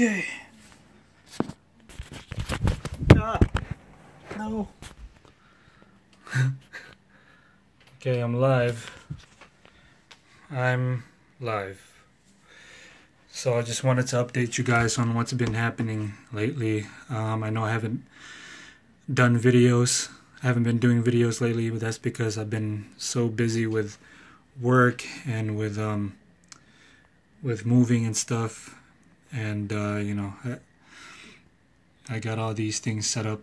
Okay. Ah, no. okay, I'm live. I'm live. So I just wanted to update you guys on what's been happening lately. Um, I know I haven't done videos. I haven't been doing videos lately, but that's because I've been so busy with work and with um, with moving and stuff and uh, you know I, I got all these things set up.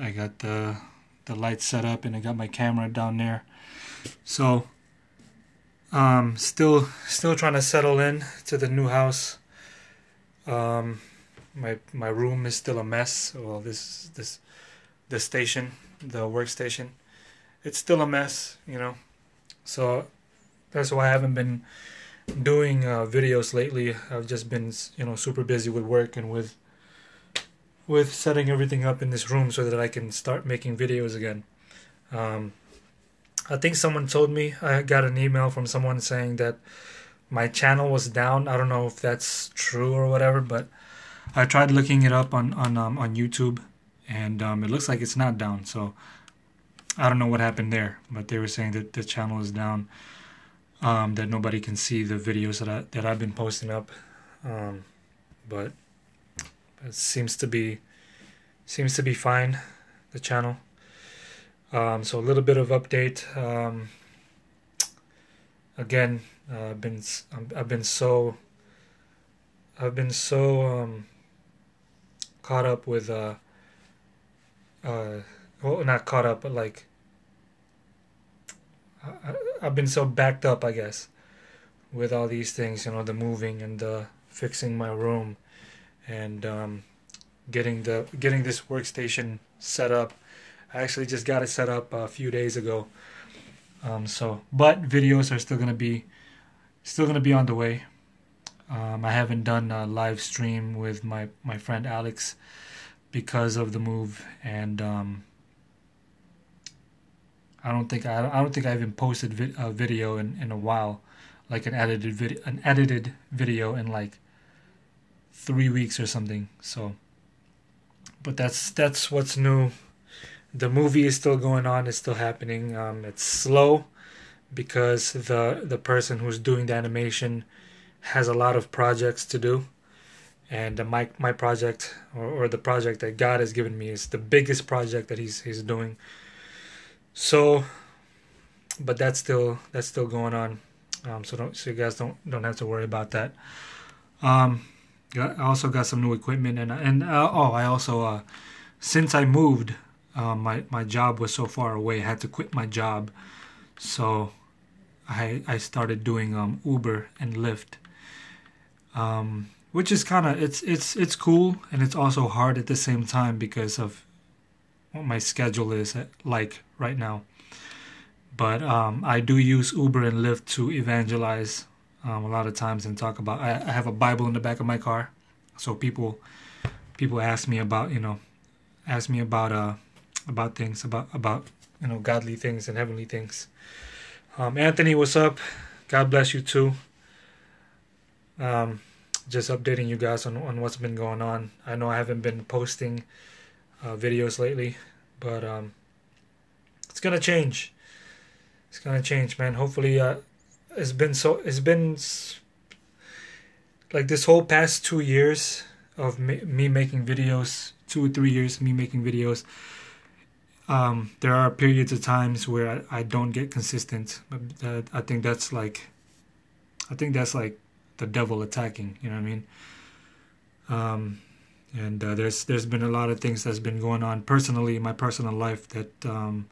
I got the the lights set up and I got my camera down there. So um still still trying to settle in to the new house. Um my my room is still a mess. Well this this the station the workstation it's still a mess you know. So that's why I haven't been doing uh, videos lately. I've just been, you know, super busy with work and with with setting everything up in this room so that I can start making videos again. Um, I think someone told me I got an email from someone saying that my channel was down. I don't know if that's true or whatever, but I tried looking it up on on um, on YouTube, and um, it looks like it's not down. So I don't know what happened there, but they were saying that the channel is down um, that nobody can see the videos that I that I've been posting up, um, but it seems to be seems to be fine. The channel. Um, so a little bit of update. Um, again, uh, I've been I've been so I've been so um, caught up with uh, uh, well not caught up but like I've been so backed up, I guess, with all these things. You know, the moving and the fixing my room, and um, getting the getting this workstation set up. I actually just got it set up a few days ago. Um, so, but videos are still gonna be still gonna be on the way. Um, I haven't done a live stream with my my friend Alex because of the move and um, I don't think I, I don't think I even posted vi- a video in, in a while, like an edited video, an edited video in like three weeks or something. So, but that's that's what's new. The movie is still going on. It's still happening. Um, it's slow because the the person who's doing the animation has a lot of projects to do and my my project or, or the project that God has given me is the biggest project that he's he's doing so, but that's still that's still going on. Um, so don't so you guys don't don't have to worry about that. Um, got, I also got some new equipment and and uh, oh I also uh, since I moved, uh, my my job was so far away. I had to quit my job, so I I started doing um, Uber and Lyft. Um, which is kind of it's it's it's cool and it's also hard at the same time because of what my schedule is like right now. But um, I do use Uber and Lyft to evangelize um, a lot of times and talk about. I, I, have a Bible in the back of my car, so people people ask me about you know ask me about uh about things about about you know godly things and heavenly things. Um, Anthony, what's up? God bless you too. Um, just updating you guys on, on what's been going on. I know I haven't been posting uh, videos lately, but um, it's gonna change. It's gonna change, man. Hopefully, uh, it's been so. It's been like this whole past two years of me, me making videos. Two or three years me making videos. Um, there are periods of times where I, I don't get consistent. But I think that's like, I think that's like the devil attacking. You know what I mean? Um, and uh, there's there's been a lot of things that's been going on personally in my personal life that um,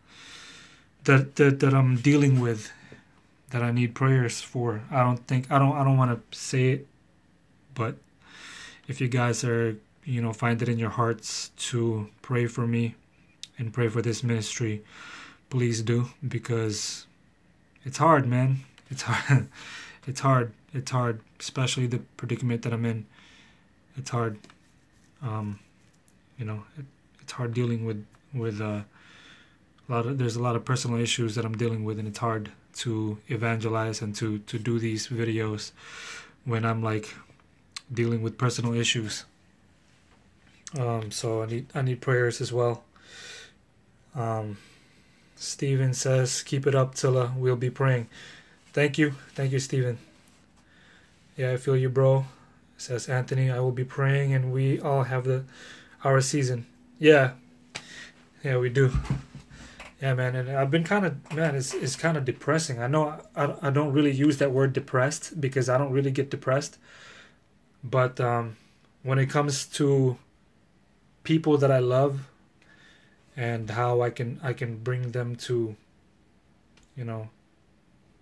that, that that I'm dealing with that I need prayers for. I don't think I don't I don't want to say it, but if you guys are you know find it in your hearts to pray for me and pray for this ministry, please do because it's hard, man. It's hard. it's hard. It's hard, especially the predicament that I'm in. It's hard. Um, you know, it, it's hard dealing with with uh, a lot of. There's a lot of personal issues that I'm dealing with, and it's hard to evangelize and to to do these videos when I'm like dealing with personal issues. Um, so I need I need prayers as well. Um, Stephen says, "Keep it up, Tilla. We'll be praying." Thank you, thank you, Stephen. Yeah, I feel you, bro. Says Anthony, I will be praying, and we all have the our season. Yeah, yeah, we do. Yeah, man, and I've been kind of man, it's it's kind of depressing. I know I, I don't really use that word depressed because I don't really get depressed, but um, when it comes to people that I love and how I can I can bring them to, you know,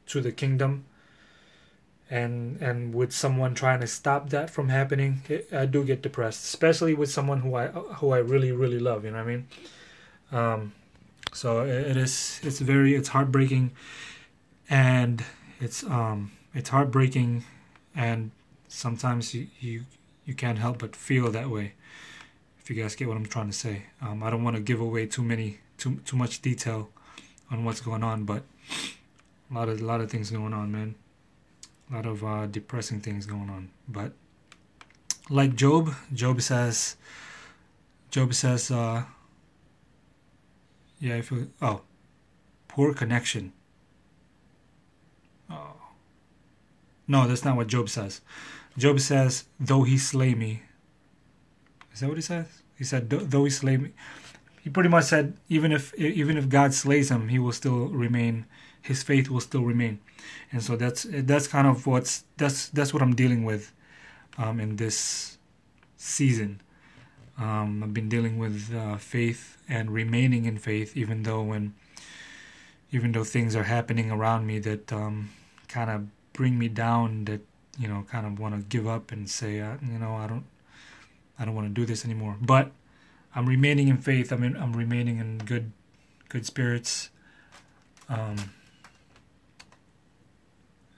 to the kingdom. And and with someone trying to stop that from happening, I do get depressed, especially with someone who I who I really really love. You know what I mean? Um, so it is it's very it's heartbreaking, and it's um it's heartbreaking, and sometimes you you you can't help but feel that way. If you guys get what I'm trying to say, um, I don't want to give away too many too too much detail on what's going on, but a lot of a lot of things going on, man. A lot of uh, depressing things going on, but like Job, Job says, Job says, uh, yeah, if feel. Oh, poor connection. Oh. No, that's not what Job says. Job says, though he slay me. Is that what he says? He said, though he slay me. He pretty much said, even if even if God slays him, he will still remain. His faith will still remain, and so that's that's kind of what's that's that's what I'm dealing with, um, in this season. Um, I've been dealing with uh, faith and remaining in faith, even though when, even though things are happening around me that um, kind of bring me down, that you know, kind of want to give up and say, uh, you know, I don't, I don't want to do this anymore. But I'm remaining in faith. I'm in, I'm remaining in good, good spirits. Um,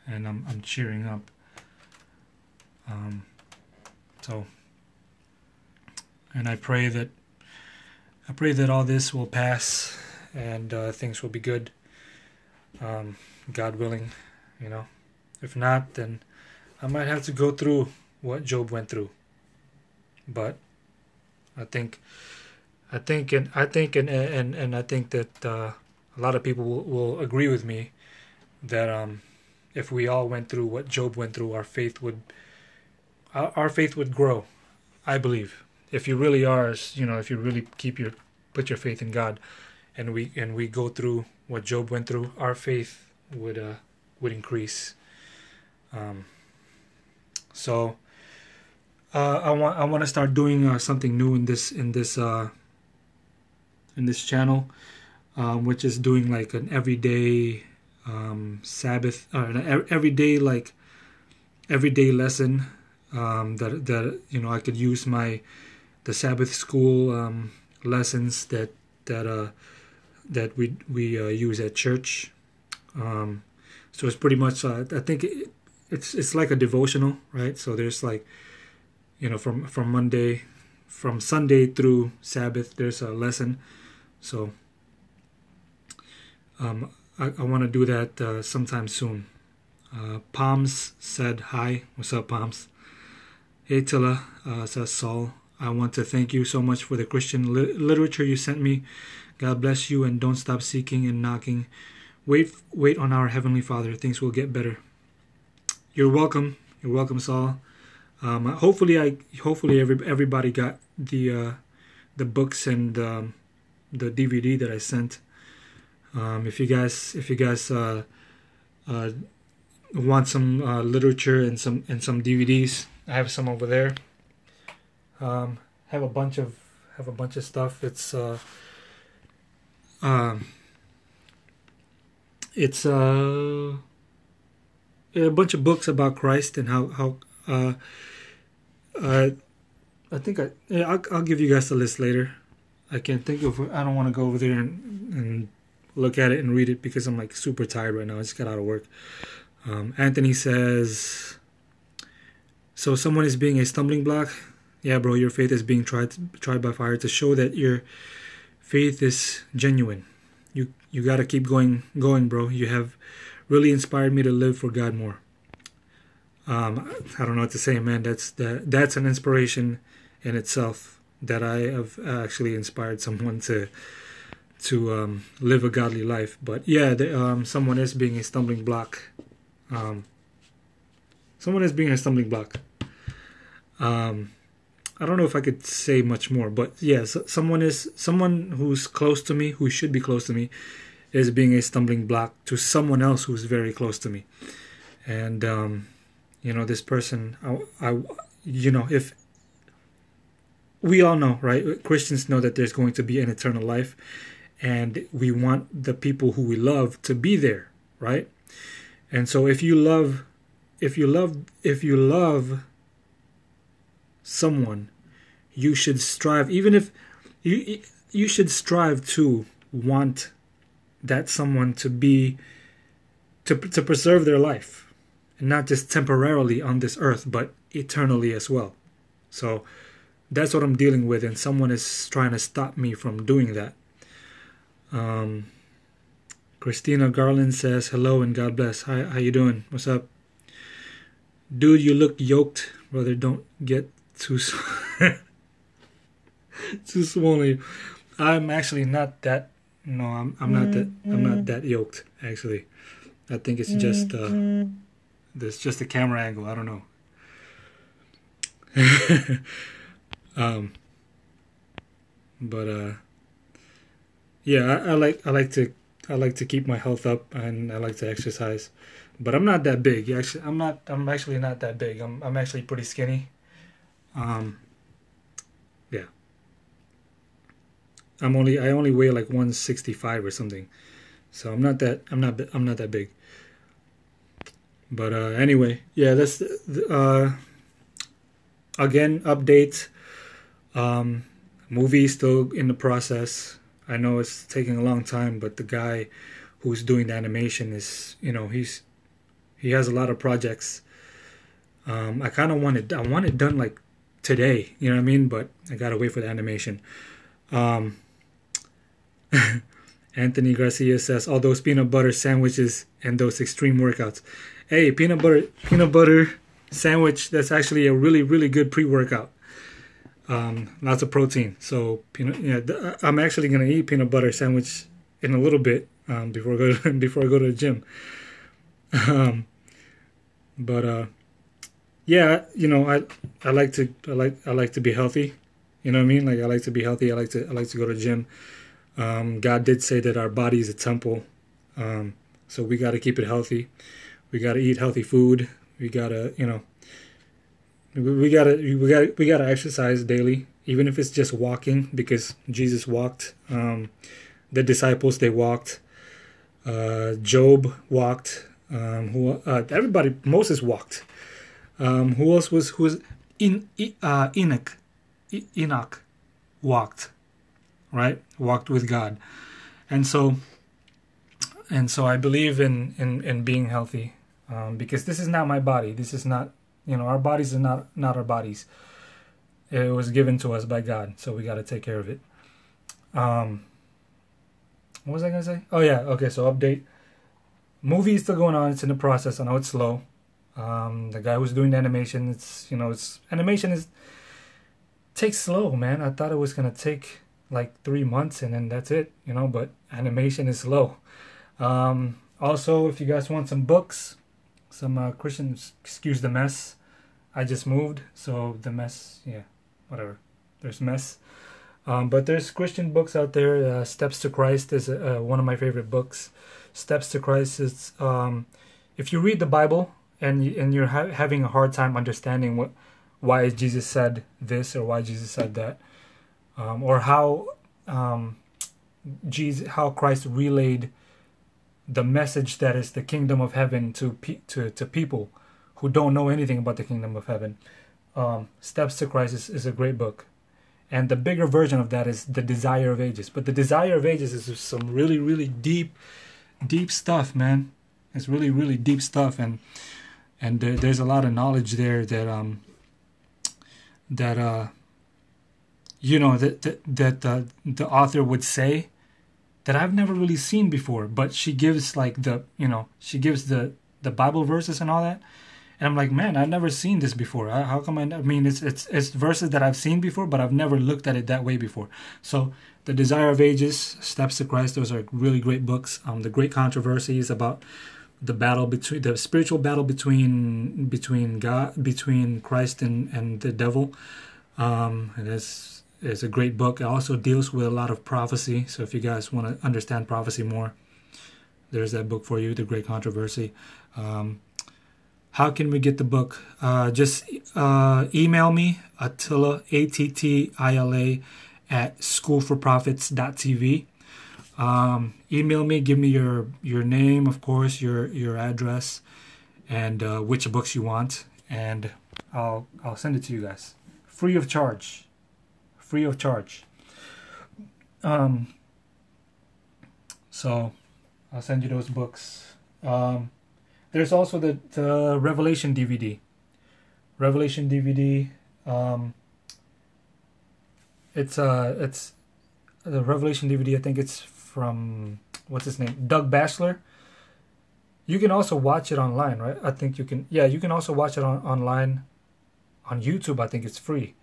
and I'm I'm cheering up. Um, so and I pray that I pray that all this will pass and uh, things will be good. Um, God willing, you know. If not, then I might have to go through what Job went through. But I think, I think, and I think, and and and I think that uh, a lot of people will, will agree with me that um, if we all went through what Job went through, our faith would, our, our faith would grow. I believe if you really are, you know, if you really keep your put your faith in God, and we and we go through what Job went through, our faith would uh, would increase. Um, so uh, I want I want to start doing uh, something new in this in this uh, in this channel, um, which is doing like an everyday um, Sabbath or an everyday like everyday lesson um, that that you know I could use my the Sabbath school um, lessons that that uh, that we we uh, use at church. Um, so it's pretty much uh, I think it, it's it's like a devotional, right? So there's like you know from from Monday from Sunday through Sabbath there's a lesson. So um, I, I want to do that uh, sometime soon. Uh, Palms said hi. What's up, Palms? Hey Tilla, uh, says Saul. I want to thank you so much for the Christian li- literature you sent me. God bless you and don't stop seeking and knocking. Wait wait on our heavenly Father. Things will get better. You're welcome. You're welcome, Saul. Um, hopefully I hopefully every, everybody got the uh, the books and um, the DVD that I sent. Um, if you guys if you guys uh, uh, want some uh, literature and some and some DVDs, I have some over there. Um, have a bunch of have a bunch of stuff. It's uh, um, it's uh, a bunch of books about Christ and how how uh, I think I yeah, I'll, I'll give you guys the list later. I can't think of. I don't want to go over there and, and look at it and read it because I'm like super tired right now. I just got out of work. Um, Anthony says, so someone is being a stumbling block yeah, bro, your faith is being tried tried by fire to show that your faith is genuine. You you got to keep going going, bro. You have really inspired me to live for God more. Um, I don't know what to say, man. That's that that's an inspiration in itself that I have actually inspired someone to to um, live a godly life. But yeah, the, um, someone is being a stumbling block. Um, someone is being a stumbling block. Um, I don't know if I could say much more, but yes, someone is someone who's close to me, who should be close to me, is being a stumbling block to someone else who's very close to me, and um, you know this person, I, I, you know, if we all know, right? Christians know that there's going to be an eternal life, and we want the people who we love to be there, right? And so if you love, if you love, if you love someone, you should strive, even if you you should strive to want that someone to be to to preserve their life, and not just temporarily on this earth, but eternally as well. So that's what I'm dealing with, and someone is trying to stop me from doing that. Um, Christina Garland says hello and God bless. Hi, how you doing? What's up, dude? You look yoked, brother. Don't get too too swollen. I'm actually not that. No, I'm I'm not that. I'm not that yoked. Actually, I think it's just uh, there's just a camera angle. I don't know. um, but uh, yeah, I, I like I like to I like to keep my health up and I like to exercise, but I'm not that big. Actually, I'm not. I'm actually not that big. I'm I'm actually pretty skinny. Um, yeah. I'm only I only weigh like 165 or something, so I'm not that I'm not I'm not that big. But uh, anyway, yeah, that's uh, again update. Um, movie still in the process. I know it's taking a long time, but the guy who's doing the animation is you know he's he has a lot of projects. Um, I kind of want it I want it done like today. You know what I mean? But I gotta wait for the animation. Um, Anthony Garcia says all those peanut butter sandwiches and those extreme workouts. Hey, peanut butter peanut butter sandwich. That's actually a really really good pre workout. Um, lots of protein. So peanut. Yeah, I'm actually gonna eat peanut butter sandwich in a little bit um, before I go to, before I go to the gym. Um, but uh, yeah, you know, I I like to I like I like to be healthy. You know what I mean? Like I like to be healthy. I like to I like to go to the gym. Um, God did say that our body is a temple, um, so we got to keep it healthy. We got to eat healthy food. We gotta, you know, we gotta we gotta we gotta exercise daily, even if it's just walking, because Jesus walked. Um, the disciples they walked. Uh, Job walked. Um, who uh, everybody Moses walked. Um, who else was who was in uh, Enoch? Enoch walked, right? Walked with God, and so and so I believe in in in being healthy um, because this is not my body. This is not you know our bodies are not not our bodies. It was given to us by God, so we got to take care of it. Um, what was I gonna say? Oh yeah, okay. So update. Movie is still going on. It's in the process. I know it's slow. Um, the guy who's doing the animation, it's you know, it's animation is takes slow, man. I thought it was gonna take like three months and then that's it, you know. But animation is slow. Um, also, if you guys want some books, some uh, excuse the mess. I just moved, so the mess, yeah, whatever. There's mess. Um, but there's Christian books out there. Uh, Steps to Christ is uh, one of my favorite books. Steps to Christ is um, if you read the Bible and and you're ha- having a hard time understanding what why Jesus said this or why Jesus said that, um, or how um, Jesus how Christ relayed the message that is the kingdom of heaven to pe- to to people who don't know anything about the kingdom of heaven. Um, Steps to Christ is, a great book, and the bigger version of that is the Desire of Ages. But the Desire of Ages is some really really deep, deep stuff, man. It's really really deep stuff, and and there, there's a lot of knowledge there that um that uh you know that that, that uh, the author would say that I've never really seen before but she gives like the you know she gives the the bible verses and all that and I'm like, man, I've never seen this before. How come I? I mean, it's it's it's verses that I've seen before, but I've never looked at it that way before. So, the Desire of Ages, Steps to Christ, those are really great books. Um, the Great Controversy is about the battle between the spiritual battle between between God, between Christ and and the devil. Um, and it's it's a great book. It also deals with a lot of prophecy. So if you guys want to understand prophecy more, there's that book for you, The Great Controversy. Um, how can we get the book? Uh, just uh, email me, Attila, A-T-T-I-L-A, at schoolforprophets.tv. Um, email me, give me your, your name, of course, your, your address, and uh, which books you want, and I'll, I'll send it to you guys. Free of charge. Free of charge. Um, so I'll send you those books. Um, there's also the, the Revelation DVD. Revelation DVD. Um, it's uh, it's the Revelation DVD. I think it's from what's his name, Doug Batchelor. You can also watch it online, right? I think you can. Yeah, you can also watch it on online, on YouTube. I think it's free.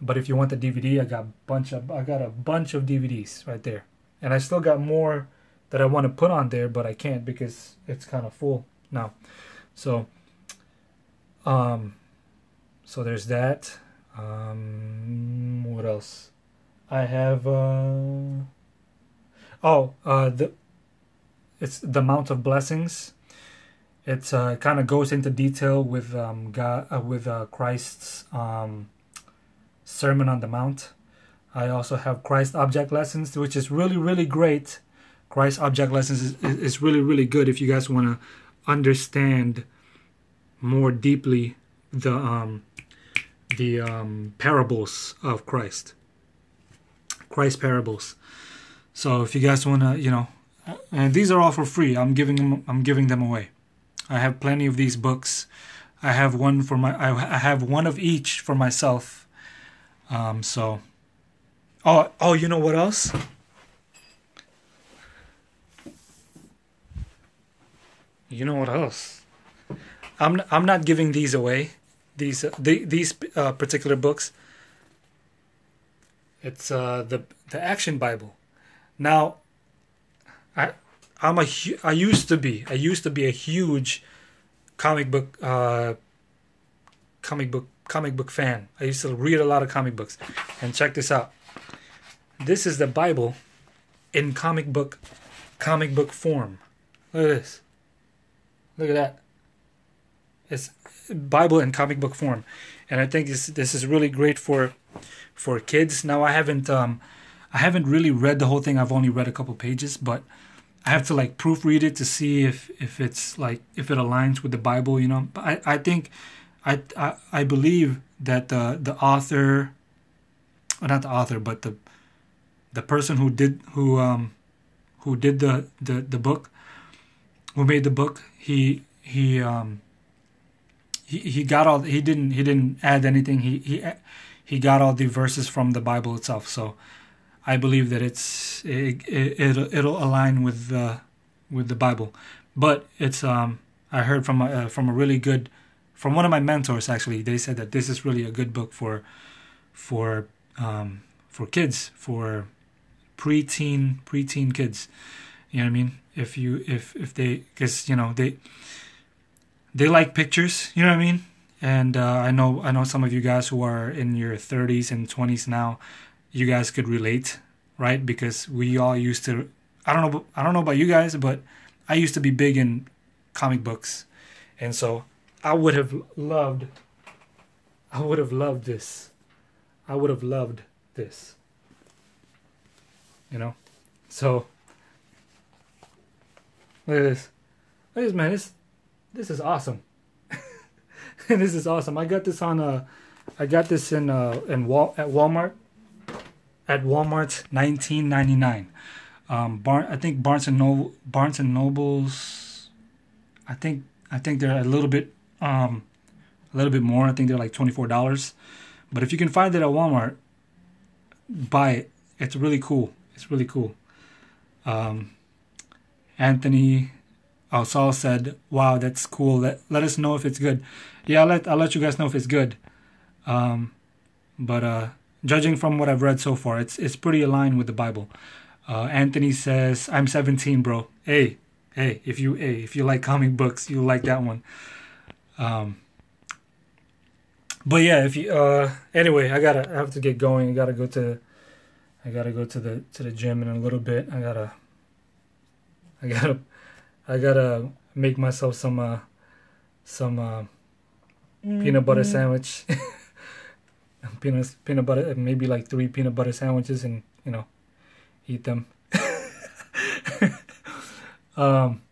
But if you want the DVD, I got a bunch of I got a bunch of DVDs right there, and I still got more that I want to put on there, but I can't because it's kind of full now. So, um, so there's that. Um, what else? I have. Uh, oh, uh, the it's the Mount of Blessings. It uh, kind of goes into detail with um, God uh, with uh, Christ's um, Sermon on the Mount. I also have Christ Object Lessons, which is really really great. Christ Object Lessons is, is really really good if you guys want to understand more deeply the um, the um, parables of Christ. Christ parables. So if you guys want to, you know, and these are all for free. I'm giving them. I'm giving them away. I have plenty of these books. I have one for my. I have one of each for myself. Um. So. Oh. Oh. You know what else? you know what else? I'm I'm not giving these away. These uh, the, these uh, particular books. It's uh, the the Action Bible. Now, I I'm a I used to be I used to be a huge comic book uh, comic book comic book fan. I used to read a lot of comic books. And check this out. This is the Bible in comic book comic book form. Look at this. Look at that. It's Bible in comic book form, and I think this this is really great for for kids. Now I haven't um I haven't really read the whole thing. I've only read a couple pages, but I have to like proofread it to see if if it's like if it aligns with the Bible. You know, but I I think I I, I believe that the the author, or not the author, but the the person who did who um who did the the the book who made the book he he um he, he got all he didn't he didn't add anything. He he he got all the verses from the bible itself. So i believe that it's it, it it'll, it'll align with the with the bible. But it's um i heard from a, from a really good from one of my mentors actually they said that this is really a good book for for um for kids for preteen preteen kids. You know what i mean? If you if if they because you know they they like pictures you know what i mean? And uh, i know i know some of you guys who are in your 30s and 20s now you guys could relate right? Because we all used to i don't know i don't know about you guys but i used to be big in comic books. And so i would have loved i would have loved this i would have loved this you know so Look at this. Look at this, man. This, this is awesome. this is awesome. I got this on uh I got this in uh in Wal at Walmart. At Walmart, nineteen ninety nine. Um, Bar- I think Barnes and Noble, Barnes and Nobles. I think I think they're a little bit um, a little bit more. I think they're like twenty four dollars. But if you can find it at Walmart, buy it. It's really cool. It's really cool. Um, Anthony Oh, Saul said, "Wow, that's cool. Let let us know if it's good." Yeah, I'll let I'll let you guys know if it's good. Um, but uh, judging from what I've read so far, it's it's pretty aligned with the Bible. Uh, Anthony says, "I'm 17, bro. Hey, hey, if you hey, if you like comic books, you like that one." Um, but yeah, if you uh, anyway, I gotta I have to get going. I gotta go to I gotta go to the to the gym in a little bit. I gotta I gotta I gotta make myself some uh some uh, mm-hmm. peanut butter mm-hmm. sandwich. peanut peanut butter maybe like three peanut butter sandwiches and you know eat them. um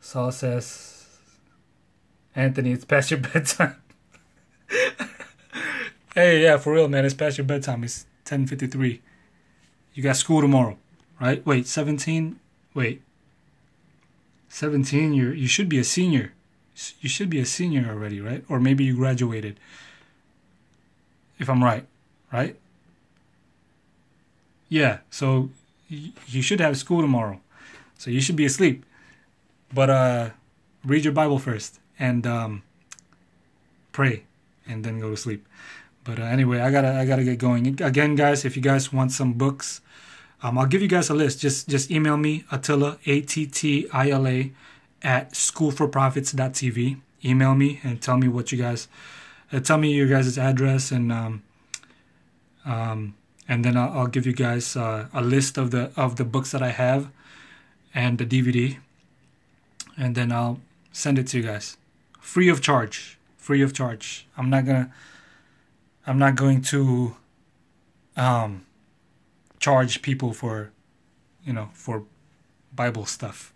Saul says Anthony, it's past your bedtime. hey, yeah, for real, man, it's past your bedtime. It's ten fifty three. You got school tomorrow, right? Wait, 17? Wait. 17, you you should be a senior. You should be a senior already, right? Or maybe you graduated. If I'm right, right? Yeah, so you should have school tomorrow. So you should be asleep. But uh read your Bible first and um pray and then go to sleep. But uh, anyway, I gotta I gotta get going. Again, guys, if you guys want some books um, I'll give you guys a list. Just just email me Attila A T T I L A at schoolforprophets.tv. Email me and tell me what you guys uh, tell me your guys' address and um, um, and then I'll, I'll, give you guys uh, a list of the of the books that I have and the DVD, and then I'll send it to you guys free of charge. Free of charge. I'm not gonna. I'm not going to. Um, charge people for, you know, for Bible stuff,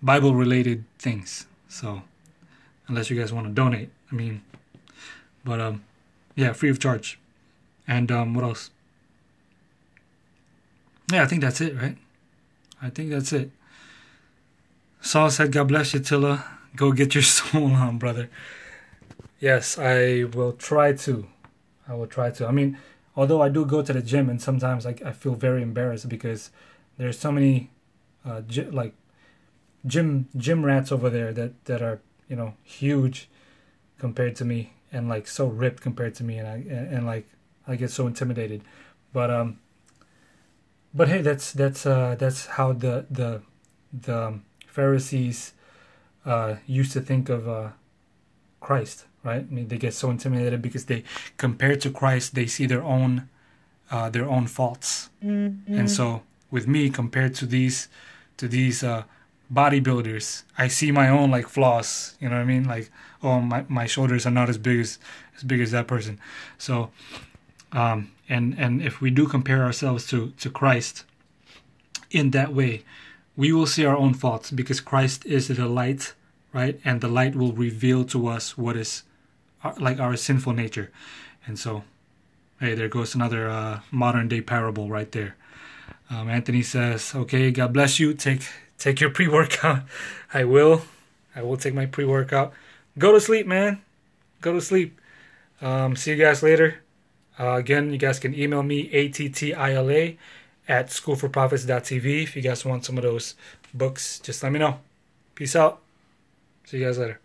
Bible related things. So, unless you guys want to donate, I mean, but um, yeah, free of charge. And um, what else? Yeah, I think that's it, right? I think that's it. Saul said, God bless you, Tilla. Go get your soul on, brother. Yes, I will try to. I will try to. I mean, although I do go to the gym and sometimes I, I feel very embarrassed because there's so many uh, like gym gym rats over there that that are you know huge compared to me and like so ripped compared to me and I and, and like I get so intimidated but um but hey that's that's uh that's how the the the Pharisees uh used to think of uh Christ right? I mean, they get so intimidated because they, compared to Christ, they see their own, uh, their own faults. Mm-hmm. And so, with me, compared to these, to these uh, bodybuilders, I see my own like flaws. You know what I mean? Like, oh, my my shoulders are not as big as as big as that person. So, um, and and if we do compare ourselves to to Christ, in that way, we will see our own faults because Christ is the light right? And the light will reveal to us what is like our sinful nature. And so, hey, there goes another uh, modern day parable right there. Um, Anthony says, "Okay, God bless you. Take take your pre workout. I will. I will take my pre workout. Go to sleep, man. Go to sleep. Um, see you guys later. Uh, again, you guys can email me attila at schoolforprophets.tv if you guys want some of those books. Just let me know. Peace out. See you guys later.